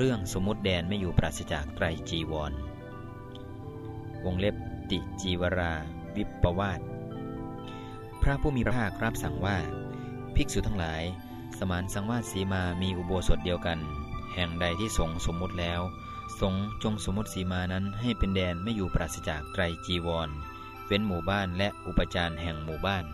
เรื่องสมมติแดนไม่อยู่ปราศจากไตรจีวร วงเล็บติจีวรา วิปปวาสพระผู้มีพระภาครับสั่งว่า ภิกษุทั้งหลาย สมานสังวาสสีมามีอุโบสถเดียวกัน แห่งใดที่สงสมมุติแล้ว สงจงสมมติสีมานั้นให้เป็นแดนไม่อยู่ปราศจากไตรจีวร เว้นหมู่บ้านและอุปจารแห่งหมู่บ้าน